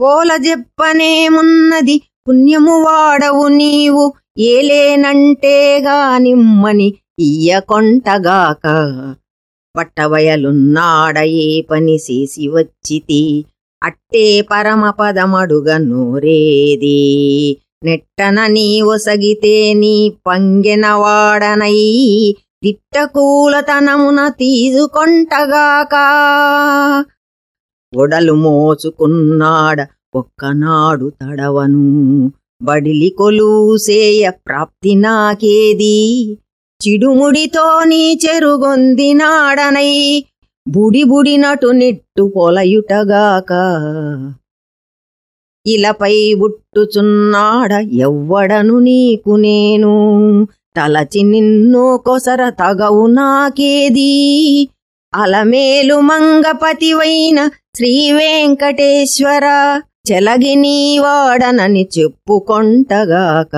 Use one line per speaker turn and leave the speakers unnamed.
పోల చెప్పనేమున్నది పుణ్యము వాడవు నీవు. ఏలేనంటే గానిమ్మని ఇయ్యకొంటగాక. పట్టవయలున్నాడ ఏ పని చేసి వచ్చితి. అట్టే పరమపదమడుగ నోరేది. నెట్టన నీ సగితే నీ పంగెనవాడనై తిట్టకూలతనమున తీసుకొంటగాక ఒడలు మోసుకున్నాడ ఒక్కనాడు తడవను. బడిలి కొలుసేయ ప్రాప్తి నాకేది? చిడుముడితో నీ చెరుగొందినాడనై బుడి బుడినటు పొలయుటగాక. ఇలపై బుట్టుచున్నాడ ఎవ్వడను నీకు నేను. తలచి నిన్నో కొసర తగవు నాకేది? అలమేలు మంగపతివైన శ్రీ వెంకటేశ్వర చెలగి నీ వాడనని చెప్పుకొంటగాక.